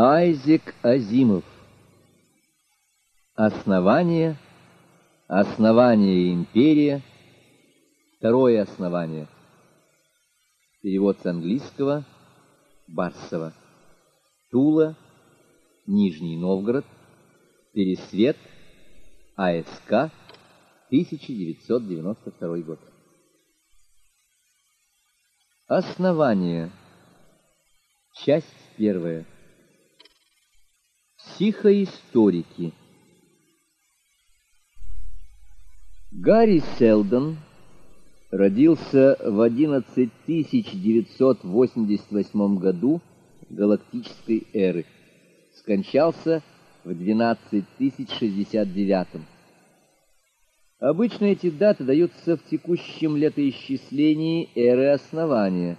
Айзек Азимов. Основание, основание империя, второе основание. Перевод с английского Барсова. Тула, Нижний Новгород, Пересвет, АСК, 1992 год. Основание. Часть первая. Психоисторики. Гарри Селдон родился в 11988 году галактической эры. Скончался в 12069. Обычно эти даты даются в текущем летоисчислении эры основания.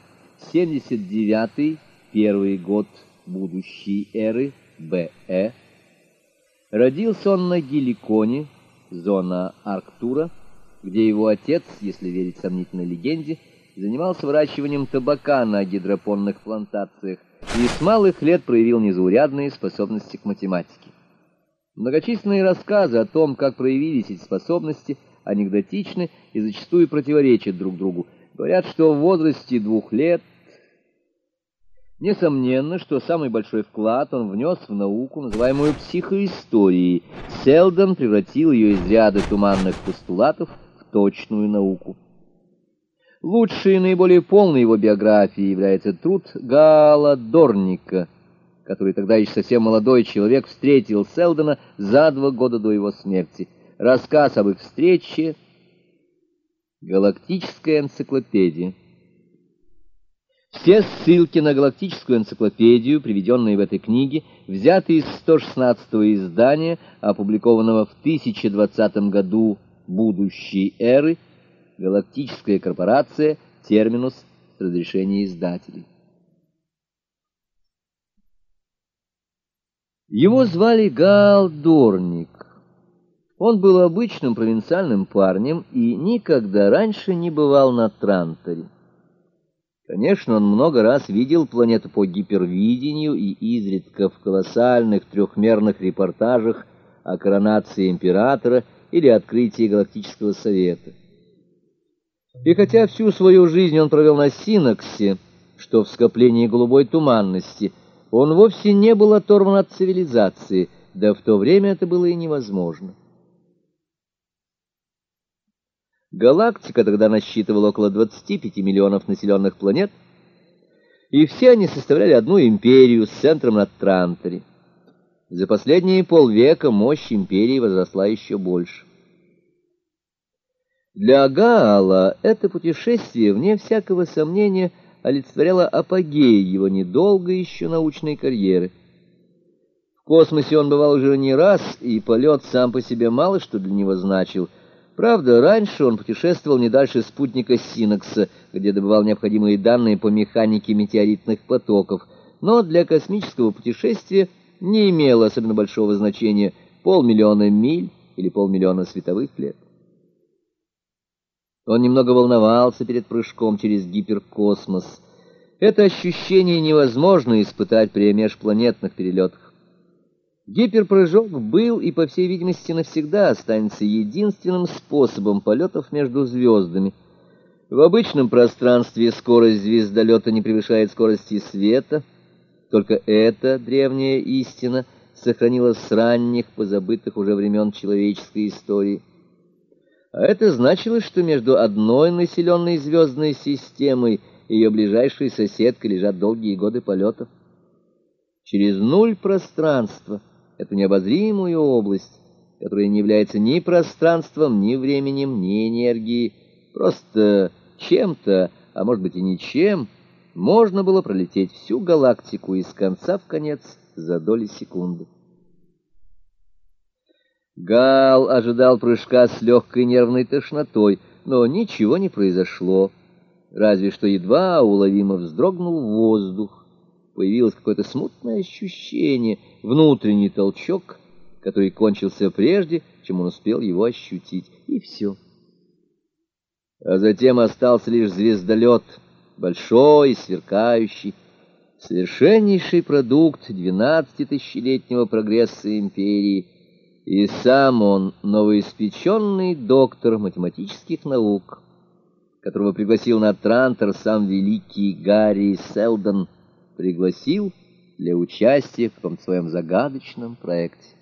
79-й, первый год будущей эры, Б.Э. Родился он на Геликоне, зона Арктура, где его отец, если верить сомнительной легенде, занимался выращиванием табака на гидропонных плантациях и с малых лет проявил незаурядные способности к математике. Многочисленные рассказы о том, как проявились эти способности, анекдотичны и зачастую противоречат друг другу. Говорят, что в возрасте двух лет Несомненно, что самый большой вклад он внес в науку, называемую психоисторией. Селдон превратил ее из ряда туманных постулатов в точную науку. Лучшей и наиболее полной его биографией является труд Гала Дорника, который тогда еще совсем молодой человек встретил Селдона за два года до его смерти. Рассказ об их встрече «Галактическая энциклопедия». Все ссылки на галактическую энциклопедию, приведенные в этой книге, взяты из 116-го издания, опубликованного в 1020 году будущей эры, Галактическая корпорация, терминус с разрешения издателей. Его звали Гал Дорник. Он был обычным провинциальным парнем и никогда раньше не бывал на Транторе. Конечно, он много раз видел планету по гипервидению и изредка в колоссальных трехмерных репортажах о коронации императора или открытии Галактического Совета. И хотя всю свою жизнь он провел на Синоксе, что в скоплении голубой туманности, он вовсе не был оторван от цивилизации, да в то время это было и невозможно. Галактика тогда насчитывала около 25 миллионов населенных планет, и все они составляли одну империю с центром на Транторе. За последние полвека мощь империи возросла еще больше. Для Гаала это путешествие, вне всякого сомнения, олицетворяло апогей его недолгой еще научной карьеры. В космосе он бывал уже не раз, и полет сам по себе мало что для него значил — Правда, раньше он путешествовал не дальше спутника Синокса, где добывал необходимые данные по механике метеоритных потоков, но для космического путешествия не имело особенно большого значения полмиллиона миль или полмиллиона световых лет. Он немного волновался перед прыжком через гиперкосмос. Это ощущение невозможно испытать при межпланетных перелетах. Гиперпрыжок был и, по всей видимости, навсегда останется единственным способом полетов между звездами. В обычном пространстве скорость звездолета не превышает скорости света. Только эта древняя истина сохранилась с ранних, позабытых уже времен человеческой истории. А это значило, что между одной населенной звездной системой и ее ближайшей соседкой лежат долгие годы полетов. Через нуль пространства — эту необозримую область, которая не является ни пространством, ни временем, ни энергией, просто чем-то, а может быть и ничем, можно было пролететь всю галактику из конца в конец за доли секунды. Гал ожидал прыжка с легкой нервной тошнотой, но ничего не произошло, разве что едва уловимо вздрогнул воздух появилось какое-то смутное ощущение, внутренний толчок, который кончился прежде, чем он успел его ощутить, и все. А затем остался лишь звездолет, большой сверкающий, совершеннейший продукт двенадцатитысячелетнего прогресса империи, и сам он новоиспеченный доктор математических наук, которого пригласил на Трантор сам великий Гарри Селдон, пригласил для участия в каком-то своем загадочном проекте.